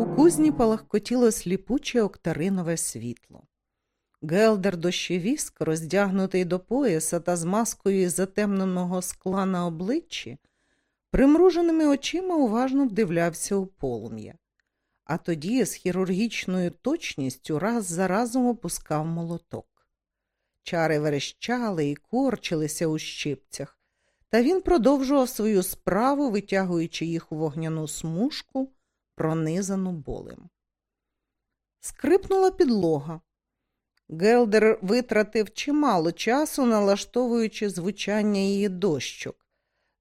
У кузні палахкотіло сліпуче октаринове світло. Гелдер дощевіск, роздягнутий до пояса та з маскою затемненого скла на обличчі, примруженими очима уважно вдивлявся у полум'я, а тоді з хірургічною точністю раз за разом опускав молоток. Чари верещали і корчилися у щипцях, та він продовжував свою справу, витягуючи їх у вогняну смужку, пронизану болем. Скрипнула підлога. Гелдер витратив чимало часу, налаштовуючи звучання її дощок.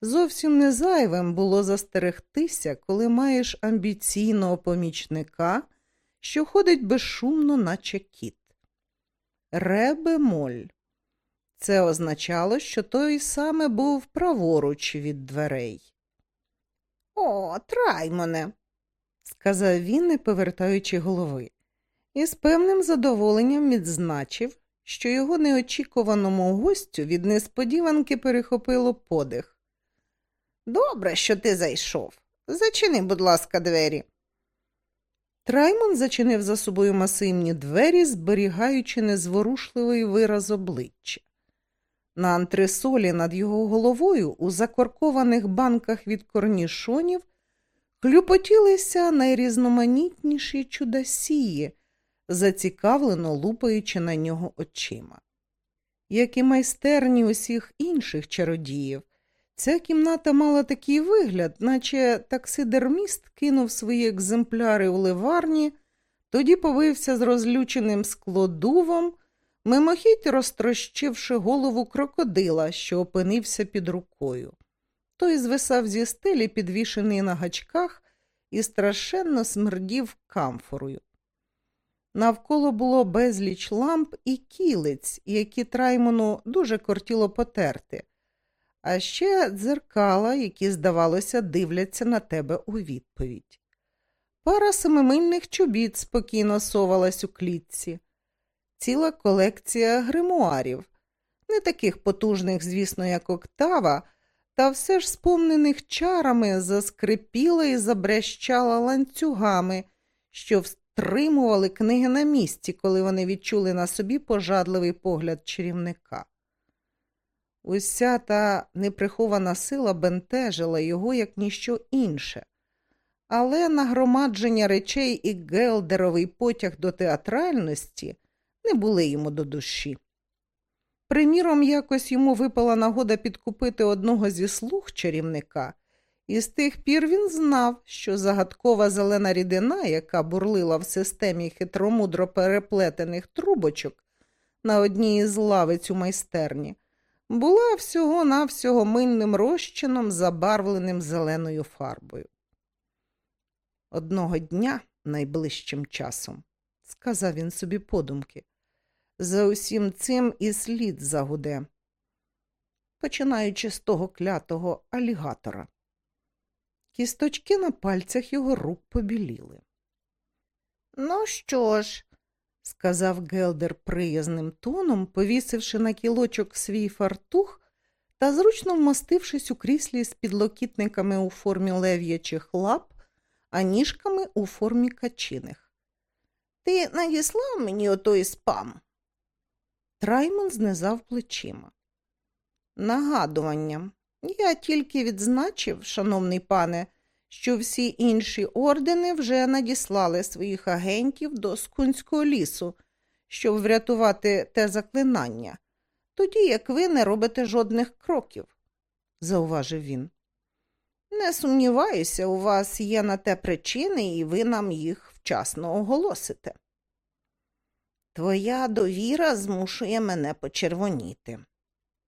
Зовсім не зайвим було застерегтися, коли маєш амбіційного помічника, що ходить безшумно, наче кіт. Ре-бемоль. Це означало, що той саме був праворуч від дверей. О, траймоне, сказав він, не повертаючи голови, і з певним задоволенням відзначив, що його неочікуваному гостю від несподіванки перехопило подих. Добре, що ти зайшов. Зачини, будь ласка, двері. Траймон зачинив за собою масивні двері, зберігаючи незворушливий вираз обличчя. На антресолі над його головою, у закоркованих банках від корнішонів, клюпотілися найрізноманітніші чудосії, зацікавлено лупаючи на нього очима. Як і майстерні усіх інших чародіїв, ця кімната мала такий вигляд, наче таксидерміст кинув свої екземпляри у ливарні, тоді повився з розлюченим склодувом, мимохідь розтрощивши голову крокодила, що опинився під рукою. Той звисав зі стелі, підвішений на гачках, і страшенно смердів камфорою. Навколо було безліч ламп і кілиць, які Траймону дуже кортіло потерти, а ще дзеркала, які, здавалося, дивляться на тебе у відповідь. Пара семимильних чобіт спокійно совалась у клітці, ціла колекція гримуарів, не таких потужних, звісно, як октава, та все ж сповнених чарами заскрипіла і забрещала ланцюгами, що встримували книги на місці, коли вони відчули на собі пожадливий погляд чарівника. Уся та неприхована сила бентежила його, як ніщо інше, але нагромадження речей і гелдеровий потяг до театральності не були йому до душі. Приміром, якось йому випала нагода підкупити одного зі слуг чарівника, і з тих пір він знав, що загадкова зелена рідина, яка бурлила в системі хитромудро переплетених трубочок на одній із лавиць у майстерні, була всього-навсього мильним розчином, забарвленим зеленою фарбою. Одного дня, найближчим часом, сказав він собі подумки, за усім цим і слід загуде, починаючи з того клятого алігатора. Кісточки на пальцях його рук побіліли. Ну що ж, сказав Гелдер приязним тоном, повісивши на кілочок свій фартух та зручно вмостившись у кріслі з підлокітниками у формі лев'ячих лап, а ніжками у формі качиних. Ти надіслав мені отой спам? Траймон знизав плечима. Нагадування. Я тільки відзначив, шановний пане, що всі інші ордени вже надіслали своїх агентів до Скунського лісу, щоб врятувати те заклинання, тоді як ви не робите жодних кроків, зауважив він. Не сумніваюся, у вас є на те причини, і ви нам їх вчасно оголосите. Твоя довіра змушує мене почервоніти,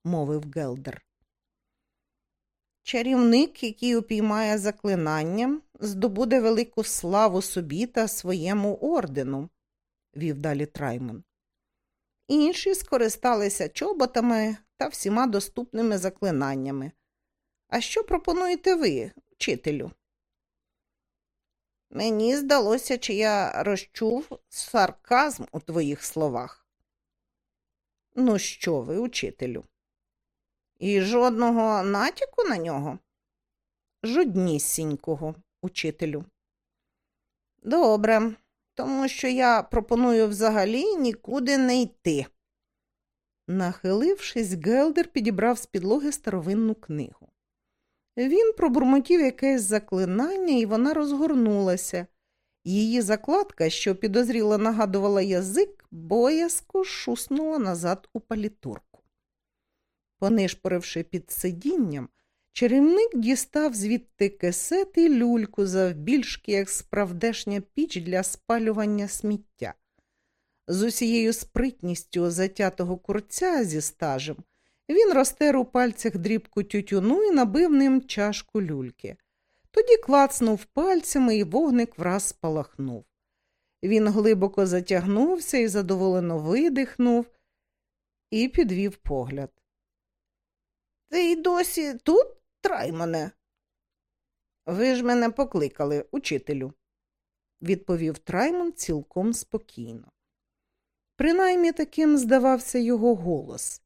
мовив Гелдер. Чарівник, який упіймає заклинання, здобуде велику славу собі та своєму ордену, вів далі Траймон. Інші скористалися чоботами та всіма доступними заклинаннями. А що пропонуєте ви, вчителю? Мені здалося, чи я розчув сарказм у твоїх словах. Ну, що ви, учителю? І жодного натяку на нього? Жоднісінького, учителю. Добре, тому що я пропоную взагалі нікуди не йти. Нахилившись, Гелдер підібрав з підлоги старовинну книгу. Він пробурмотів якесь заклинання, і вона розгорнулася. Її закладка, що підозріло нагадувала язик, боязко шуснула назад у палітурку. Понишпоривши під сидінням, чарівник дістав звідти кесет і люльку завбільшки, як справдешня піч для спалювання сміття. З усією спритністю затятого курця зі стажем він розтер у пальцях дрібку тютюну і набив ним чашку люльки. Тоді клацнув пальцями і вогник враз спалахнув. Він глибоко затягнувся і задоволено видихнув і підвів погляд. Ти й досі тут, Траймоне? Ви ж мене покликали, учителю, відповів Траймон цілком спокійно. Принаймні таким здавався його голос,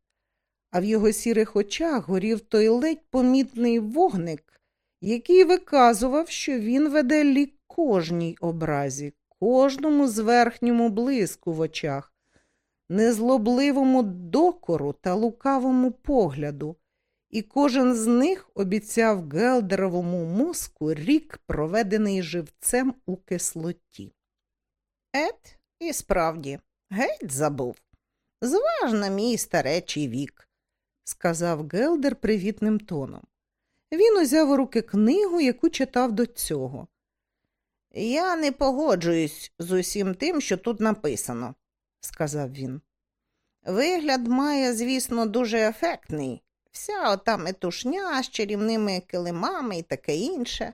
а в його сірих очах горів той ледь помітний вогник, який виказував, що він веде лік кожній образі, кожному зверхньому блиску в очах, незлобливому докору та лукавому погляду, і кожен з них обіцяв Гелдеровому мозку рік, проведений живцем у кислоті. Ет, і справді, геть забув. Зважна мій старечий вік, сказав Гелдер привітним тоном. Він узяв у руки книгу, яку читав до цього. Я не погоджуюсь з усім тим, що тут написано, сказав він. Вигляд має, звісно, дуже ефектний. Вся ота метушня з чарівними килимами і таке інше.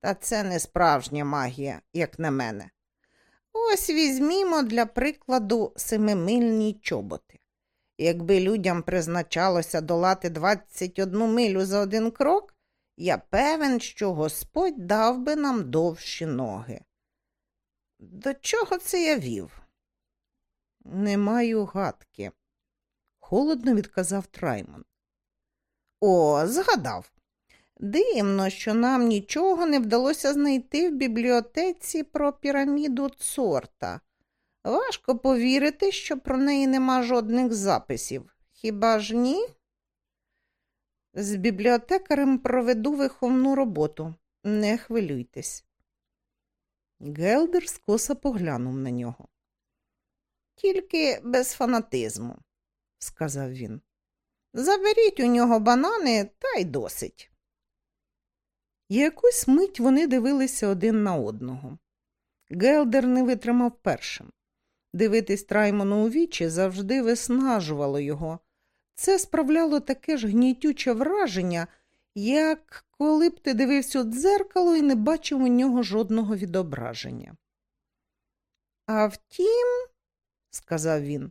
Та це не справжня магія, як на мене. Ось візьмімо для прикладу семимильні чоботи. Якби людям призначалося долати 21 милю за один крок, я певен, що Господь дав би нам довші ноги. До чого це я вів? Не маю гадки, холодно відказав Траймон. О, згадав. Дивно, що нам нічого не вдалося знайти в бібліотеці про піраміду Цорта. Важко повірити, що про неї нема жодних записів. Хіба ж ні? З бібліотекарем проведу виховну роботу. Не хвилюйтесь. Гелдер скоса поглянув на нього. Тільки без фанатизму, сказав він. Заберіть у нього банани та й досить. Якусь мить вони дивилися один на одного. Гелдер не витримав першим. Дивитись Траймону у вічі завжди виснажувало його. Це справляло таке ж гнітюче враження, як коли б ти дивився у дзеркало і не бачив у нього жодного відображення. А втім, сказав він,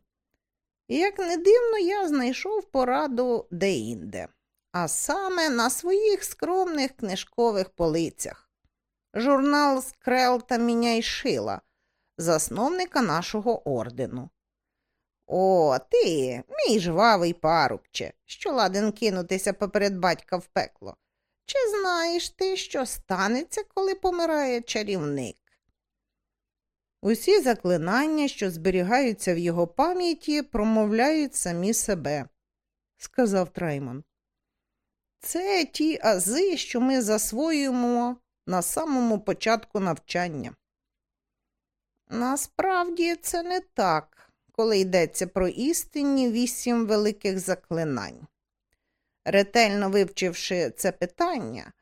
як не дивно, я знайшов пораду деінде, а саме на своїх скромних книжкових полицях. Журнал Скрел та Міняй шила, засновника нашого ордену. О, ти, мій жвавий парубче, що ладен кинутися поперед батька в пекло. Чи знаєш ти, що станеться, коли помирає чарівник? Усі заклинання, що зберігаються в його пам'яті, промовляють самі себе, сказав Траймон. Це ті ази, що ми засвоюємо на самому початку навчання. Насправді це не так, коли йдеться про істинні вісім великих заклинань. Ретельно вивчивши це питання,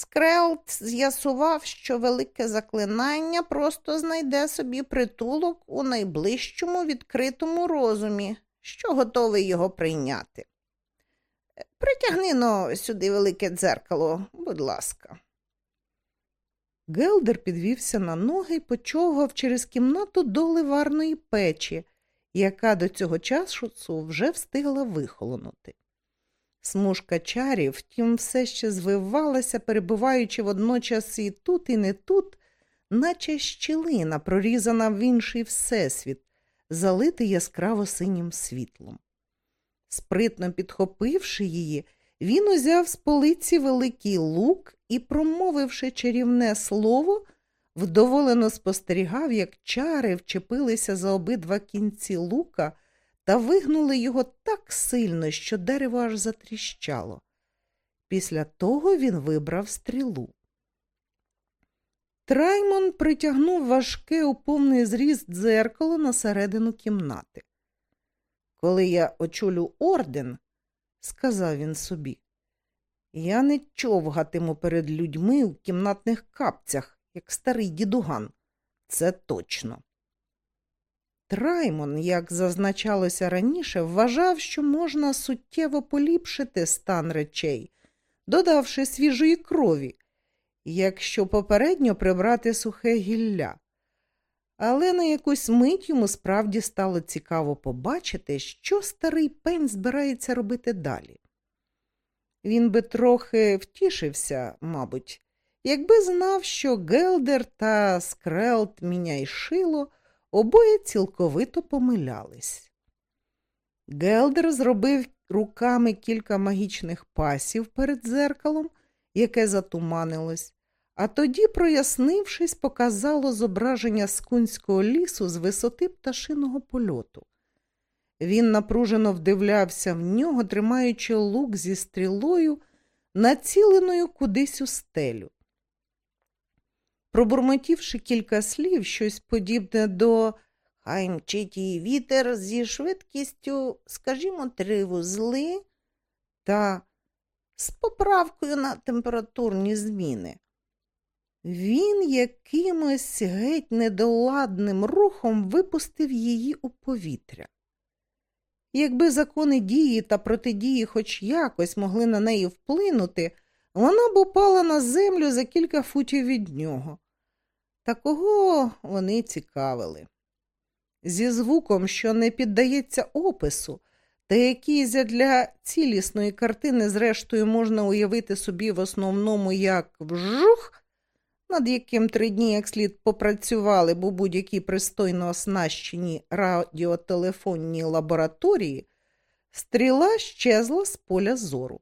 Скрелт з'ясував, що велике заклинання просто знайде собі притулок у найближчому відкритому розумі, що готовий його прийняти. Притягни но сюди велике дзеркало, будь ласка. Гелдер підвівся на ноги і почовгав через кімнату до ливарної печі, яка до цього часу вже встигла вихолонути. Смужка чарів, втім, все ще звивалася, перебуваючи водночас і тут, і не тут, наче щілина, прорізана в інший всесвіт, залитий яскраво синім світлом. Спритно підхопивши її, він узяв з полиці великий лук і, промовивши чарівне слово, вдоволено спостерігав, як чари вчепилися за обидва кінці лука та вигнули його так сильно, що дерево аж затріщало. Після того він вибрав стрілу. Траймон притягнув важке у повний зріст дзеркало на середину кімнати. Коли я очолю орден, сказав він собі, я не човгатиму перед людьми у кімнатних капцях, як старий дідуган. Це точно. Траймон, як зазначалося раніше, вважав, що можна суттєво поліпшити стан речей, додавши свіжої крові, якщо попередньо прибрати сухе гілля. Але на якусь мить йому справді стало цікаво побачити, що старий пень збирається робити далі. Він би трохи втішився, мабуть, якби знав, що Гелдер та Скрелт міняй шило обоє цілковито помилялись. Гелдер зробив руками кілька магічних пасів перед дзеркалом, яке затуманилось, а тоді, прояснившись, показало зображення скунського лісу з висоти пташиного польоту. Він напружено вдивлявся в нього, тримаючи лук зі стрілою, націленою кудись у стелю. Пробурмотівши кілька слів, щось подібне до хай мчить її вітер зі швидкістю, скажімо, три вузли та з поправкою на температурні зміни. Він якимось геть недоладним рухом випустив її у повітря. Якби закони дії та протидії хоч якось могли на неї вплинути, вона б упала на землю за кілька футів від нього. Та кого вони цікавили? Зі звуком, що не піддається опису, та який для цілісної картини, зрештою, можна уявити собі в основному як вжух, над яким три дні як слід попрацювали б у будь-якій пристойно оснащеній радіотелефонній лабораторії, стріла щезла з поля зору.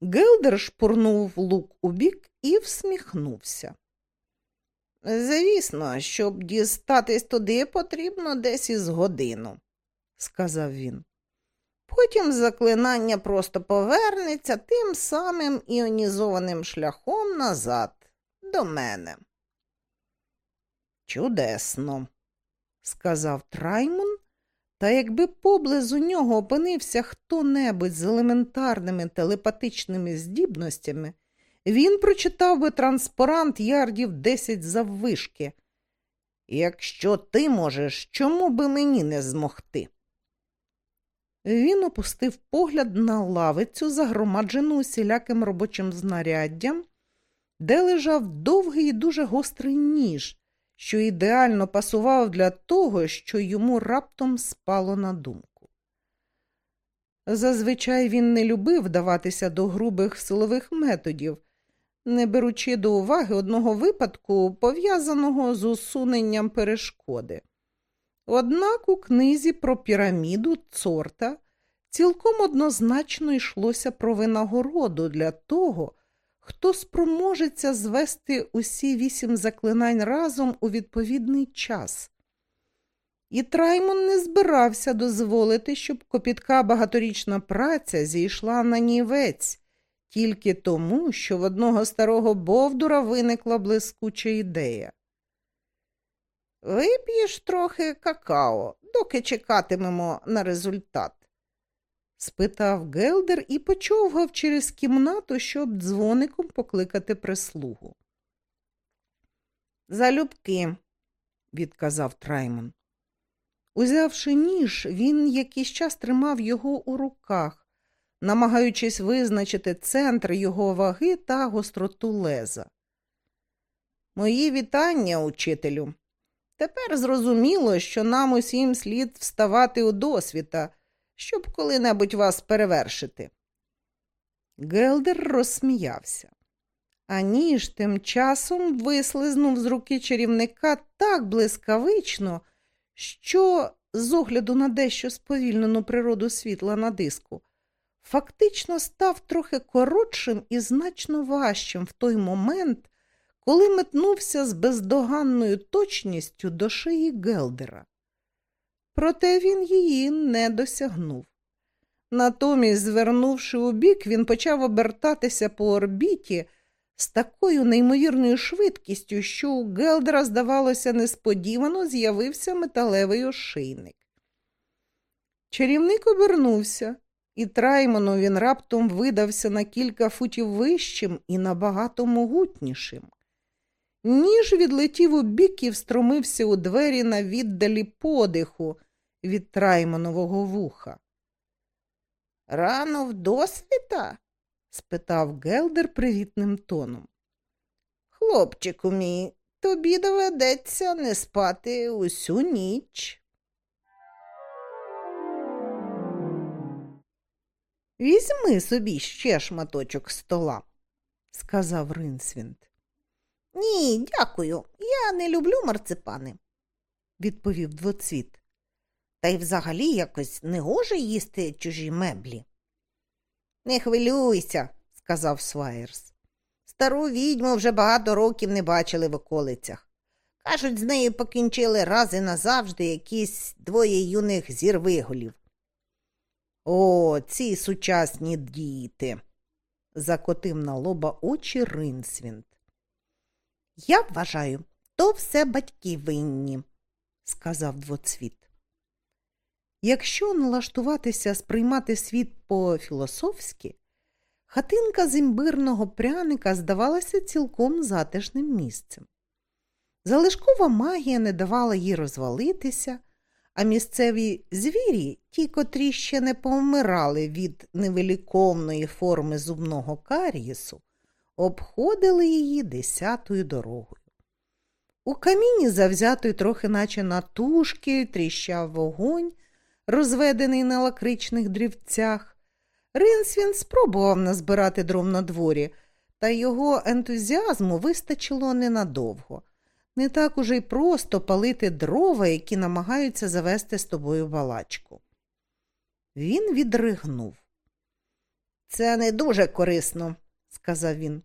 Гелдер шпурнув лук у бік і всміхнувся. Звісно, щоб дістатись туди, потрібно десь із годину, сказав він. Потім заклинання просто повернеться тим самим іонізованим шляхом назад до мене. Чудесно, сказав Траймон, та якби поблизу нього опинився хто небудь з елементарними телепатичними здібностями, він прочитав би транспарант ярдів десять заввишки. Якщо ти можеш, чому би мені не змогти? Він опустив погляд на лавицю, загромаджену усіляким робочим знаряддям, де лежав довгий і дуже гострий ніж, що ідеально пасував для того, що йому раптом спало на думку. Зазвичай він не любив вдаватися до грубих силових методів, не беручи до уваги одного випадку, пов'язаного з усуненням перешкоди. Однак у книзі про піраміду цорта цілком однозначно йшлося про винагороду для того, хто спроможеться звести усі вісім заклинань разом у відповідний час. І Траймон не збирався дозволити, щоб копітка багаторічна праця зійшла на нівець, тільки тому, що в одного старого Бовдура виникла блискуча ідея. Вип'єш трохи какао, доки чекатимемо на результат? спитав Гелдер і почовгав через кімнату, щоб дзвоником покликати прислугу. Залюбки, відказав Траймон. Узявши ніж, він якийсь час тримав його у руках, намагаючись визначити центр його ваги та гостроту леза. Мої вітання, учителю. Тепер зрозуміло, що нам усім слід вставати у досвіта, щоб коли-небудь вас перевершити. Гелдер розсміявся. А ніж тим часом вислизнув з руки чарівника так блискавично, що, з огляду на дещо сповільнену природу світла на диску, фактично став трохи коротшим і значно важчим в той момент, коли метнувся з бездоганною точністю до шиї Гелдера. Проте він її не досягнув. Натомість, звернувши у бік, він почав обертатися по орбіті з такою неймовірною швидкістю, що у Гелдера, здавалося, несподівано з'явився металевий ошийник. Чарівник обернувся, і Траймону він раптом видався на кілька футів вищим і набагато могутнішим. Ніж відлетів у бік і встромився у двері на віддалі подиху від Траймонового вуха. Рано вдосвіта? спитав Гелдер привітним тоном. Хлопчику мій, тобі доведеться не спати усю ніч. Візьми собі ще шматочок стола, сказав Ринсвінд. Ні, дякую. Я не люблю марципани, відповів двоцвіт. Та й взагалі якось не гоже їсти чужі меблі. Не хвилюйся, сказав Свайерс. Стару відьму вже багато років не бачили в околицях. Кажуть, з нею покінчили раз і назавжди якісь двоє юних зірвиголів. О, ці сучасні діти, закотив на лоба очі Ринсвінд. Я вважаю, то все батьки винні, сказав двоцвіт. Якщо налаштуватися сприймати світ по-філософськи, хатинка з імбирного пряника здавалася цілком затишним місцем. Залишкова магія не давала їй розвалитися, а місцеві звірі, ті, котрі ще не повмирали від невеликовної форми зубного карієсу, обходили її десятою дорогою. У каміні завзятої трохи наче натужки, тріщав вогонь, розведений на лакричних дрівцях. Ринсвін спробував назбирати дров на дворі, та його ентузіазму вистачило ненадовго. Не так уже й просто палити дрова, які намагаються завести з тобою балачку. Він відригнув. Це не дуже корисно, сказав він.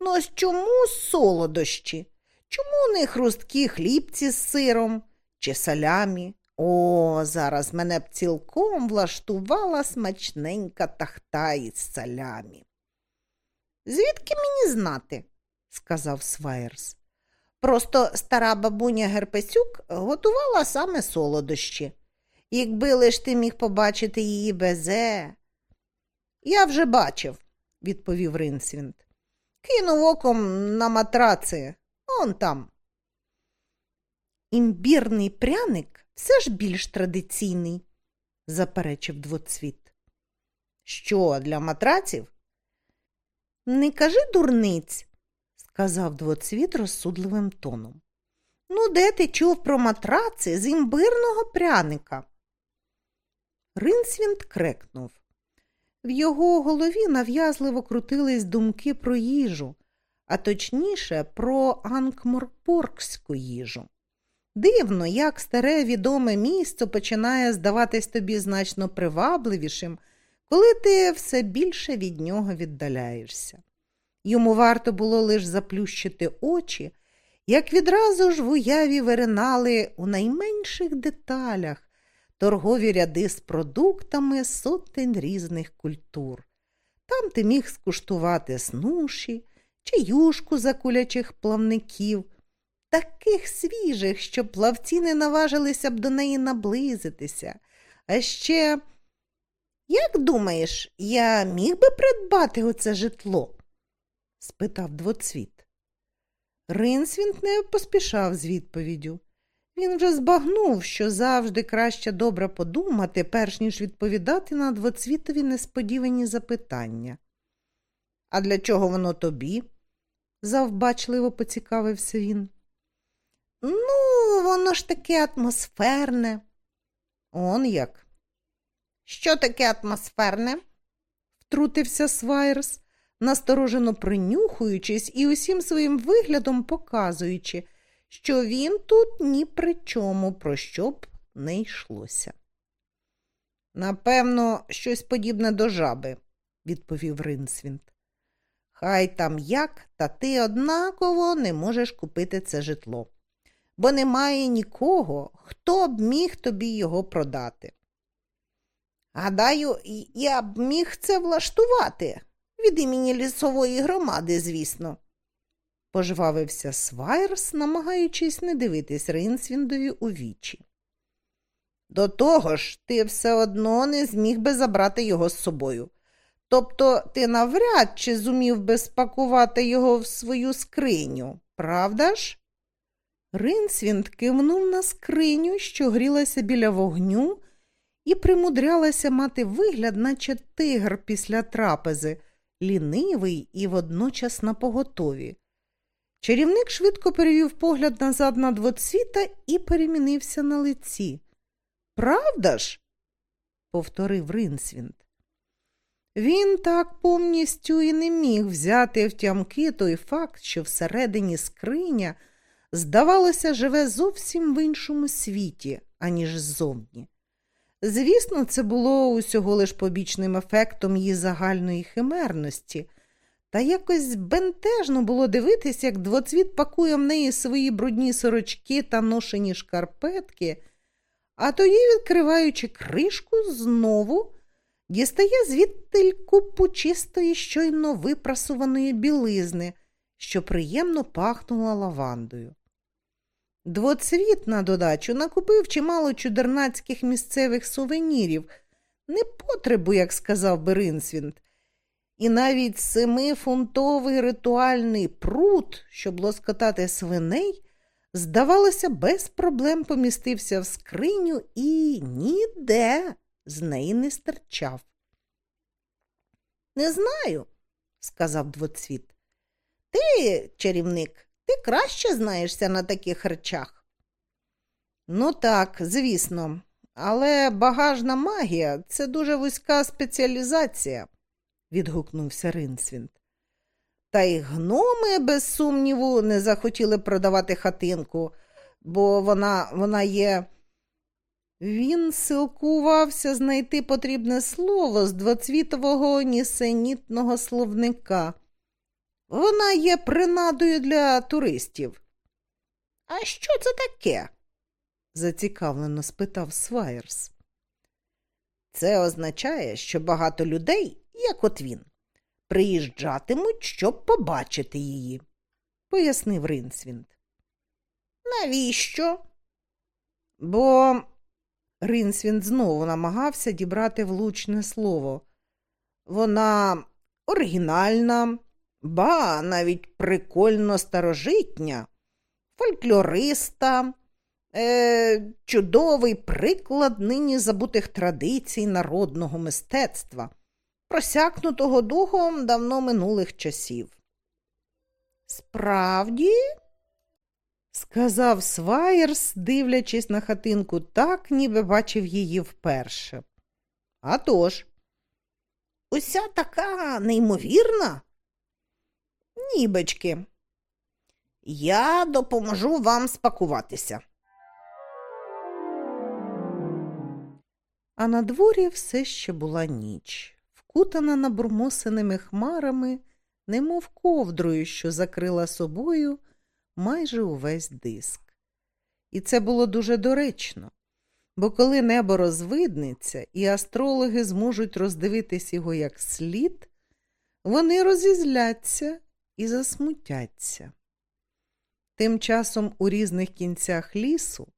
Ну ось чому солодощі? Чому не хрусткі хлібці з сиром чи салямі? О, зараз мене б цілком влаштувала смачненька тахта із салямі. Звідки мені знати? сказав Свайерс. Просто стара бабуня Герпесюк готувала саме солодощі. Якби лиш ти міг побачити її безе. Я вже бачив, відповів Ринсвінд. Кинув оком на матраци, он там. Імбірний пряник все ж більш традиційний, заперечив двоцвіт. Що, для матраців? Не кажи дурниць, сказав двоцвіт розсудливим тоном. Ну, де ти чув про матраци з імбирного пряника? Ринсвінд крекнув. В його голові нав'язливо крутились думки про їжу, а точніше, про анкморпоркську їжу. Дивно, як старе відоме місто починає здаватись тобі значно привабливішим, коли ти все більше від нього віддаляєшся. Йому варто було лише заплющити очі, як відразу ж в уяві виринали у найменших деталях торгові ряди з продуктами сотень різних культур. Там ти міг скуштувати снуші чи юшку закулячих плавників, таких свіжих, що плавці не наважилися б до неї наблизитися. А ще, як думаєш, я міг би придбати оце житло? спитав двоцвіт. Ринсвінт не поспішав з відповіддю. Він вже збагнув, що завжди краще добре подумати, перш ніж відповідати на двоцвітові несподівані запитання. А для чого воно тобі? завбачливо поцікавився він. Ну, воно ж таке атмосферне. Он як? Що таке атмосферне? втрутився Свайрс, насторожено принюхуючись і усім своїм виглядом показуючи, що він тут ні при чому, про що б не йшлося. Напевно, щось подібне до жаби, відповів Ринсвінт. Хай там як, та ти однаково не можеш купити це житло, бо немає нікого, хто б міг тобі його продати. Гадаю, я б міг це влаштувати від імені лісової громади, звісно, пожвавився Свайрс, намагаючись не дивитись Ринсвіндові у вічі. До того ж, ти все одно не зміг би забрати його з собою. Тобто ти навряд чи зумів би спакувати його в свою скриню, правда ж? Ринсвінд кивнув на скриню, що грілася біля вогню, і примудрялася мати вигляд, наче тигр після трапези, лінивий і водночас на поготові. Чарівник швидко перевів погляд назад на двоцвіта і перемінився на лиці. Правда ж? повторив Ринсвінд. Він так повністю і не міг взяти в тямки той факт, що всередині скриня, здавалося, живе зовсім в іншому світі, аніж ззовні. Звісно, це було усього лиш побічним ефектом її загальної химерності, та якось бентежно було дивитись, як двоцвіт пакує в неї свої брудні сорочки та ношені шкарпетки, а тоді, відкриваючи кришку, знову дістає звідти купу чистої, щойно випрасуваної білизни, що приємно пахнула лавандою. Двоцвіт на додачу накупив чимало чудернацьких місцевих сувенірів, не потребу, як сказав Беринсвінд, і навіть семифунтовий ритуальний прут, щоб лоскотати свиней, здавалося, без проблем помістився в скриню і ніде з неї не стирчав. Не знаю, сказав двоцвіт. Ти, чарівник, ти краще знаєшся на таких речах. Ну так, звісно, але багажна магія це дуже вузька спеціалізація, відгукнувся Ринсвінд. Та й гноми, без сумніву, не захотіли продавати хатинку, бо вона, вона є. Він силкувався знайти потрібне слово з двоцвітового нісенітного словника. Вона є принадою для туристів. А що це таке? зацікавлено спитав Свайерс. Це означає, що багато людей, як от він, приїжджатимуть, щоб побачити її, пояснив Ринсвінд. Навіщо? Бо Ринсвінд знову намагався дібрати влучне слово. Вона оригінальна, ба навіть прикольно старожитня, фольклориста, е, чудовий приклад нині забутих традицій народного мистецтва, просякнутого духом давно минулих часів. Справді? сказав Свайерс, дивлячись на хатинку так, ніби бачив її вперше. «А тож, уся така неймовірна? Нібечки, я допоможу вам спакуватися. А на дворі все ще була ніч, вкутана набурмосеними хмарами, немов ковдрою, що закрила собою майже увесь диск. І це було дуже доречно, бо коли небо розвиднеться і астрологи зможуть роздивитись його як слід, вони розізляться і засмутяться. Тим часом у різних кінцях лісу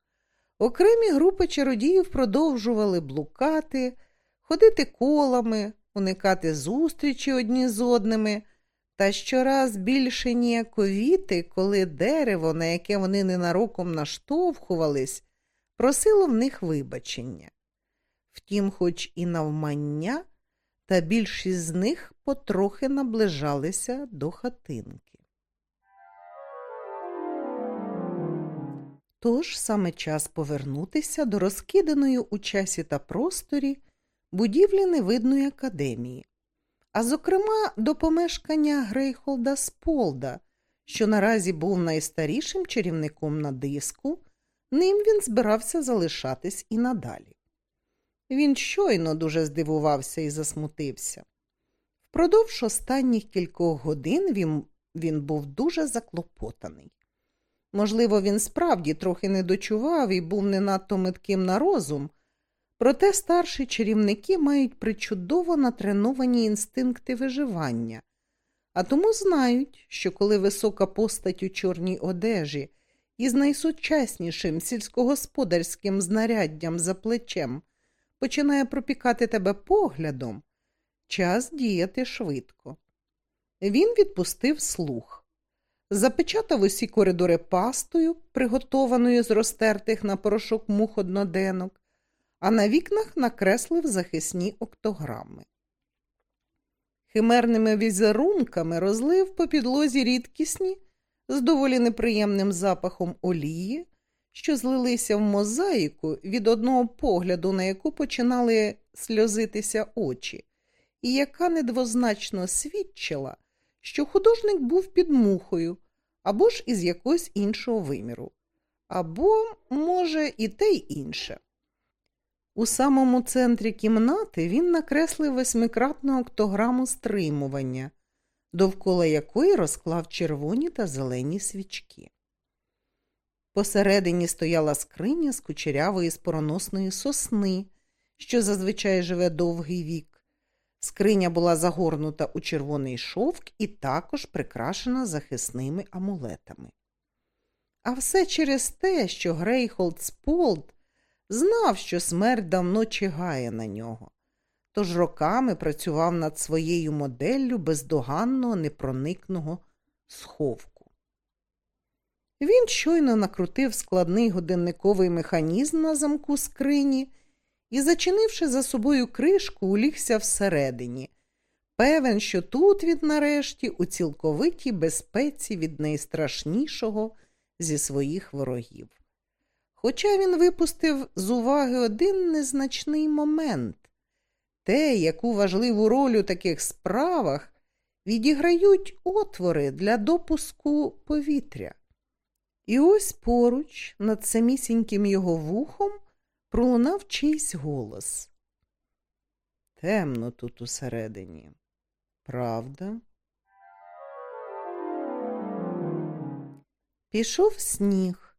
окремі групи чародіїв продовжували блукати, ходити колами, уникати зустрічі одні з одними, та щораз більше ніяковіти, коли дерево, на яке вони ненароком наштовхувались, просило в них вибачення. Втім, хоч і навмання, та більшість з них потрохи наближалися до хатинки. Тож саме час повернутися до розкиданої у часі та просторі будівлі невидної академії, а зокрема до помешкання Грейхолда Сполда, що наразі був найстарішим чарівником на диску, ним він збирався залишатись і надалі. Він щойно дуже здивувався і засмутився. Впродовж останніх кількох годин він, він був дуже заклопотаний. Можливо, він справді трохи не дочував і був не надто метким на розум, проте старші чарівники мають причудово натреновані інстинкти виживання, а тому знають, що коли висока постать у чорній одежі із найсучаснішим сільськогосподарським знаряддям за плечем починає пропікати тебе поглядом, час діяти швидко. Він відпустив слух, запечатав усі коридори пастою, приготованою з розтертих на порошок мух одноденок, а на вікнах накреслив захисні октограми. Химерними візерунками розлив по підлозі рідкісні з доволі неприємним запахом олії, що злилися в мозаїку від одного погляду, на яку починали сльозитися очі, і яка недвозначно свідчила, що художник був під мухою або ж із якогось іншого виміру, або, може, і те й інше. У самому центрі кімнати він накреслив восьмикратну октограму стримування, довкола якої розклав червоні та зелені свічки. Посередині стояла скриня з кучерявої спороносної сосни, що зазвичай живе довгий вік. Скриня була загорнута у червоний шовк і також прикрашена захисними амулетами. А все через те, що Грейхолд Сполд знав, що смерть давно чигає на нього, тож роками працював над своєю моделлю бездоганного непроникного сховку. Він щойно накрутив складний годинниковий механізм на замку скрині і, зачинивши за собою кришку, улігся всередині. Певен, що тут він нарешті у цілковитій безпеці від найстрашнішого зі своїх ворогів. Хоча він випустив з уваги один незначний момент те, яку важливу роль у таких справах відіграють отвори для допуску повітря. І ось поруч, над самісіньким його вухом, пролунав чийсь голос. Темно тут усередині, правда? Пішов сніг.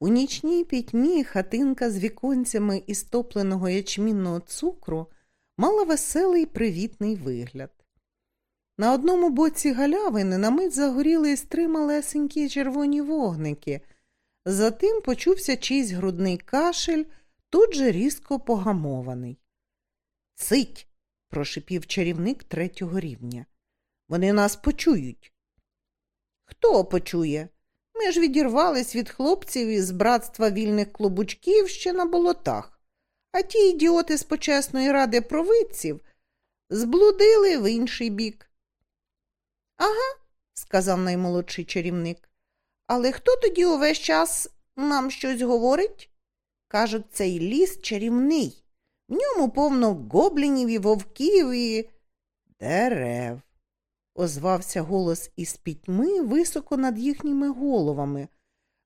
У нічній пітьмі хатинка з віконцями із топленого ячмінного цукру мала веселий привітний вигляд. На одному боці галявини на мить загоріли три малесенькі червоні вогники. Затим почувся чийсь грудний кашель, тут же різко погамований. Цить. прошипів чарівник третього рівня. Вони нас почують. Хто почує? Ми ж відірвались від хлопців із братства вільних клубучків ще на болотах, а ті ідіоти з почесної ради провидців зблудили в інший бік. Ага, сказав наймолодший чарівник. Але хто тоді увесь час нам щось говорить? Кажуть, цей ліс чарівний. В ньому повно гоблінів і вовків і дерев озвався голос із пітьми високо над їхніми головами.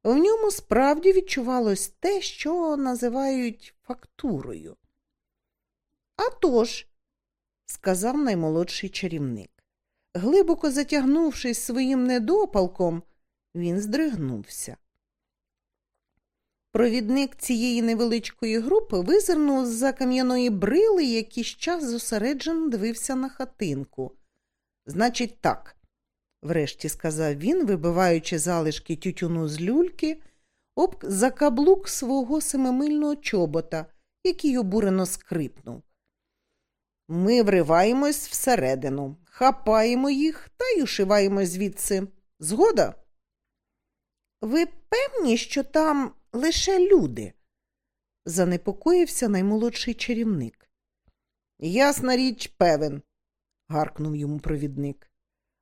В ньому справді відчувалось те, що називають фактурою. «А тож», – сказав наймолодший чарівник. Глибоко затягнувшись своїм недопалком, він здригнувся. Провідник цієї невеличкої групи визирнув з за кам'яної брили і якийсь час зосереджено дивився на хатинку. Значить, так, врешті сказав він, вибиваючи залишки тютюну з люльки, об закаблук свого семимильного чобота, який обурено скрипнув. Ми вриваємось всередину, хапаємо їх та й ушиваємо звідси. Згода? Ви певні, що там лише люди? занепокоївся наймолодший чарівник. Ясна річ, певен, гаркнув йому провідник.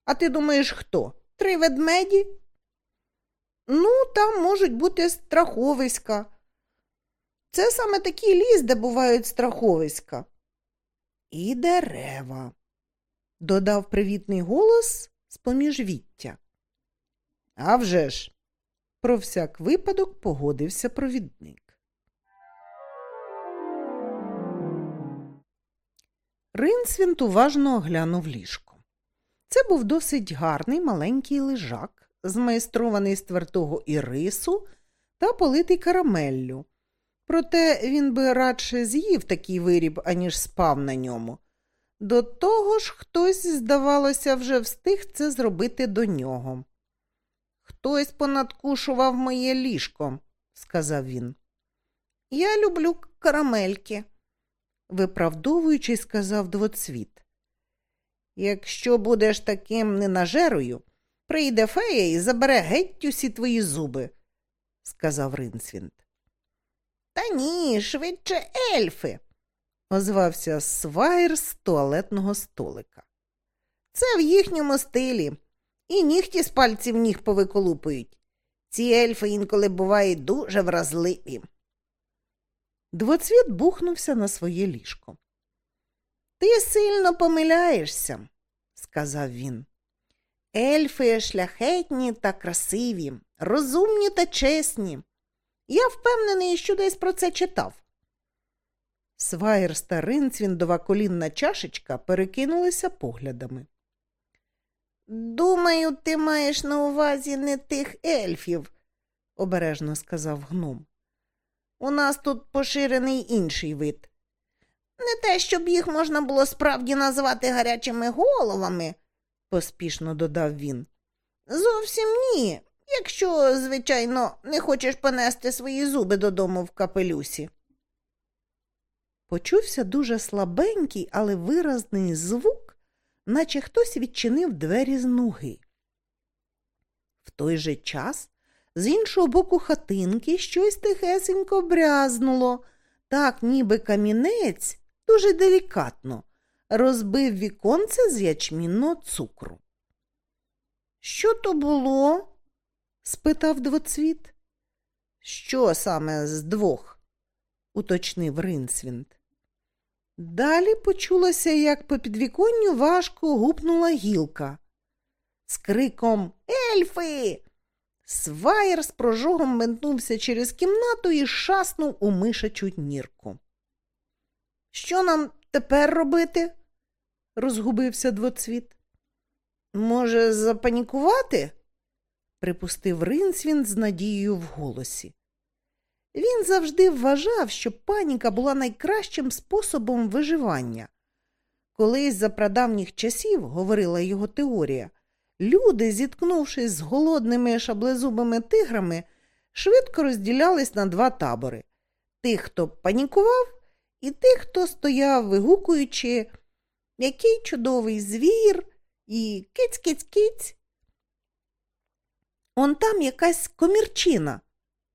А ти думаєш, хто? Три ведмеді? Ну, там можуть бути страховиська. Це саме такий ліс, де бувають страховиська. І дерева, додав привітний голос з поміж віття. «А вже ж!» – про всяк випадок погодився провідник. Ринсвінт уважно оглянув ліжко. Це був досить гарний маленький лежак, змайстрований з твердого ірису та политий карамеллю. Проте він би радше з'їв такий виріб, аніж спав на ньому. До того ж, хтось, здавалося, вже встиг це зробити до нього. Хтось понадкушував моє ліжко, сказав він. Я люблю карамельки, виправдовуючи, сказав двоцвіт. Якщо будеш таким ненажерою, прийде фея і забере геть усі твої зуби, сказав Ринсвінт. Та ні, швидше ельфи, озвався свайр з туалетного столика. Це в їхньому стилі, і нігті з пальців ніг повиколупують. Ці ельфи інколи бувають дуже вразливі. Двоцвіт бухнувся на своє ліжко. Ти сильно помиляєшся, сказав він. Ельфи шляхетні та красиві, розумні та чесні. Я впевнений, що десь про це читав. Свайр та Ринцвіндова колінна чашечка перекинулися поглядами. Думаю, ти маєш на увазі не тих ельфів, обережно сказав гном. У нас тут поширений інший вид. Не те, щоб їх можна було справді назвати гарячими головами, поспішно додав він. Зовсім ні, якщо, звичайно, не хочеш понести свої зуби додому в капелюсі. Почувся дуже слабенький, але виразний звук, наче хтось відчинив двері з ноги. В той же час з іншого боку хатинки щось тихесенько брязнуло, так ніби камінець дуже делікатно розбив віконце з ячмінного цукру. Що то було? спитав двоцвіт. Що саме з двох? уточнив Ринсвінд. Далі почулося, як по підвіконню важко гупнула гілка. З криком Ельфи. Сваєр з прожогом ментнувся через кімнату і шаснув у мишачу нірку. Що нам тепер робити? розгубився двоцвіт. Може, запанікувати? припустив Ринсвін з надією в голосі. Він завжди вважав, що паніка була найкращим способом виживання. Колись за прадавніх часів, говорила його теорія, люди, зіткнувшись з голодними шаблезубими тиграми, швидко розділялись на два табори тих, хто панікував, і тих, хто стояв, вигукуючи, який чудовий звір, і киць-киць-киць. Он там якась комірчина,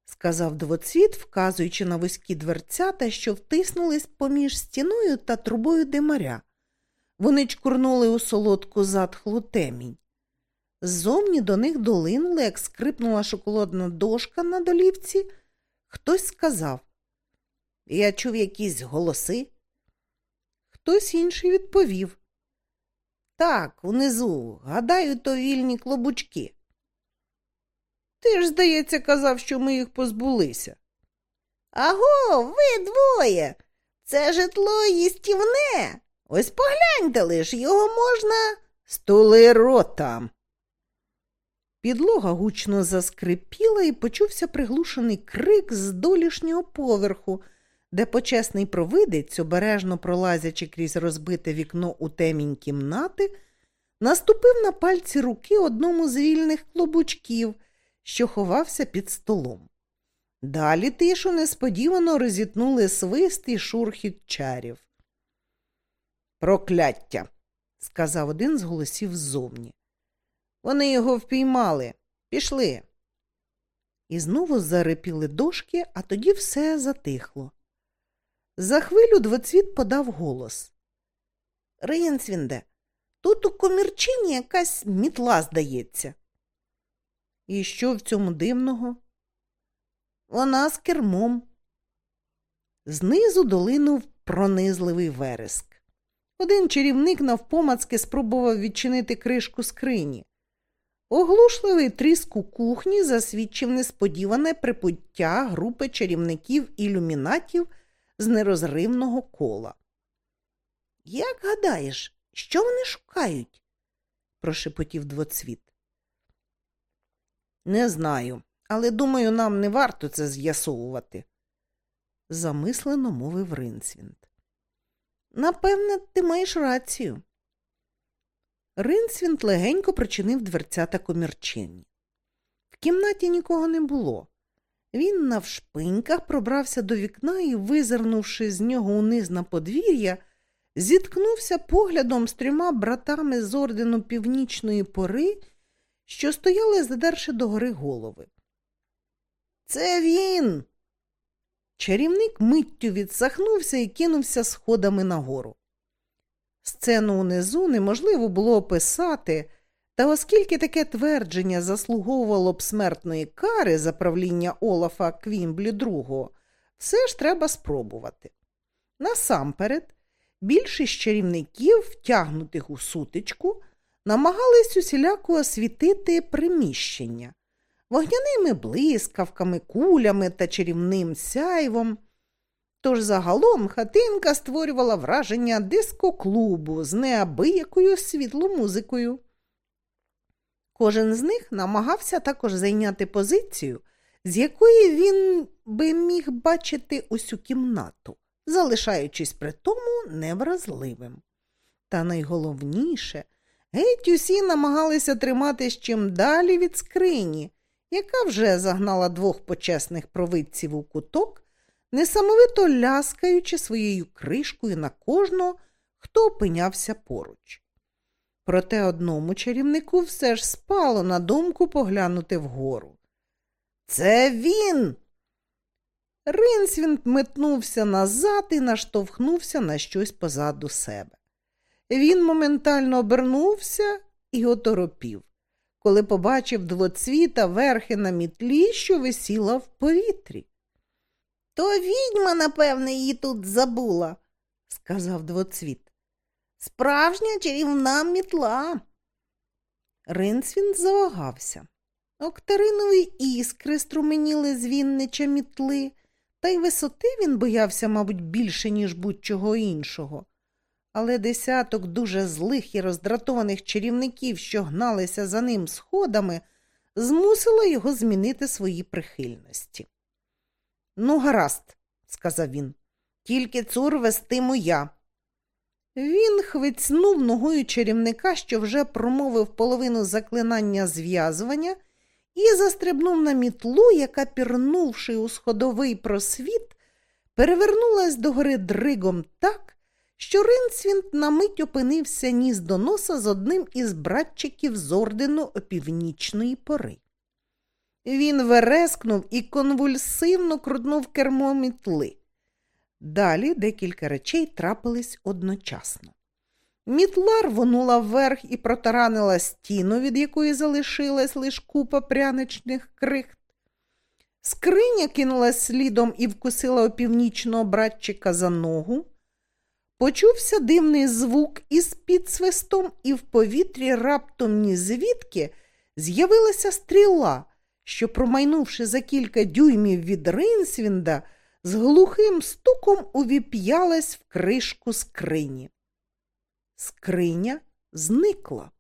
сказав двоцвіт, вказуючи на вузькі дверцята, що втиснулись поміж стіною та трубою димаря. Вони чкурнули у солодку затхлу темінь. Ззовні до них долинули, як скрипнула шоколадна дошка на долівці. Хтось сказав Я чув якісь голоси. Хтось інший відповів. Так, внизу, гадаю, то вільні клобучки. Ти ж, здається, казав, що ми їх позбулися. Аго, ви двоє. Це житло їстівне. Ось погляньте лиш, його можна стули рота. Підлога гучно заскрипіла і почувся приглушений крик з долішнього поверху, де почесний провидець, обережно пролазячи крізь розбите вікно у темінь кімнати, наступив на пальці руки одному з вільних клобучків, що ховався під столом. Далі тишу несподівано розітнули свист і шурхіт чарів. Прокляття, сказав один з голосів ззовні. Вони його впіймали. Пішли. І знову зарипіли дошки, а тоді все затихло. За хвилю двоцвіт подав голос. Ринцвінде, тут у комірчині якась мітла, здається. І що в цьому дивного? Вона з кермом. Знизу долинув пронизливий вереск. Один чарівник навпомацки спробував відчинити кришку скрині. Оглушливий тріск у кухні засвідчив несподіване припуття групи чарівників ілюмінатів з нерозривного кола. Як гадаєш, що вони шукають? прошепотів двоцвіт. Не знаю, але думаю, нам не варто це з'ясовувати, замислено мовив Ринцвінд. Напевне, ти маєш рацію. Ринцвінд легенько причинив дверцята комірчині. В кімнаті нікого не було. Він навшпиньках пробрався до вікна і, визирнувши з нього униз на подвір'я, зіткнувся поглядом з трьома братами з ордену північної пори, що стояли, задерши догори голови. Це він. Чарівник миттю відсахнувся і кинувся сходами нагору. Сцену унизу неможливо було описати, та оскільки таке твердження заслуговувало б смертної кари за правління Олафа Квімблі II, все ж треба спробувати. Насамперед, більшість чарівників, втягнутих у сутичку, намагались усіляко освітити приміщення вогняними блискавками, кулями та чарівним сяйвом. Тож загалом хатинка створювала враження дискоклубу з неабиякою світломузикою. Кожен з них намагався також зайняти позицію, з якої він би міг бачити усю кімнату, залишаючись при тому невразливим. Та найголовніше, геть усі намагалися триматись чим далі від скрині, яка вже загнала двох почесних провидців у куток, несамовито ляскаючи своєю кришкою на кожного, хто опинявся поруч. Проте одному чарівнику все ж спало на думку поглянути вгору. Це він. Ринсвін метнувся назад і наштовхнувся на щось позаду себе. Він моментально обернувся і оторопів, коли побачив двоцвіта верхи на мітлі, що висіла в повітрі. То відьма, напевне, її тут забула, сказав двоцвіт. Справжня чарівна мітла. Ринцвін завагався. Октаринові іскри струменіли з Віннича мітли, та й висоти він боявся, мабуть, більше, ніж будь-чого іншого. Але десяток дуже злих і роздратованих чарівників, що гналися за ним сходами, змусило його змінити свої прихильності. Ну, гаразд, сказав він, тільки цур вестиму я. Він хвицнув ногою чарівника, що вже промовив половину заклинання зв'язування, і застрибнув на мітлу, яка, пірнувши у сходовий просвіт, перевернулась догори дригом так, що Ринцвінт на мить опинився ніс до носа з одним із братчиків з ордену опівнічної пори. Він верескнув і конвульсивно крутнув кермо мітли. Далі декілька речей трапились одночасно. Мітла рвонула вверх і протаранила стіну, від якої залишилась лиш купа пряничних крихт. Скриня кинулась слідом і вкусила опівнічного братчика за ногу. Почувся дивний звук із підсвистом, і в повітрі раптом ні звідки з'явилася стріла, що, промайнувши за кілька дюймів від Ринсвінда, з глухим стуком увіп'ялась в кришку скрині. Скриня зникла.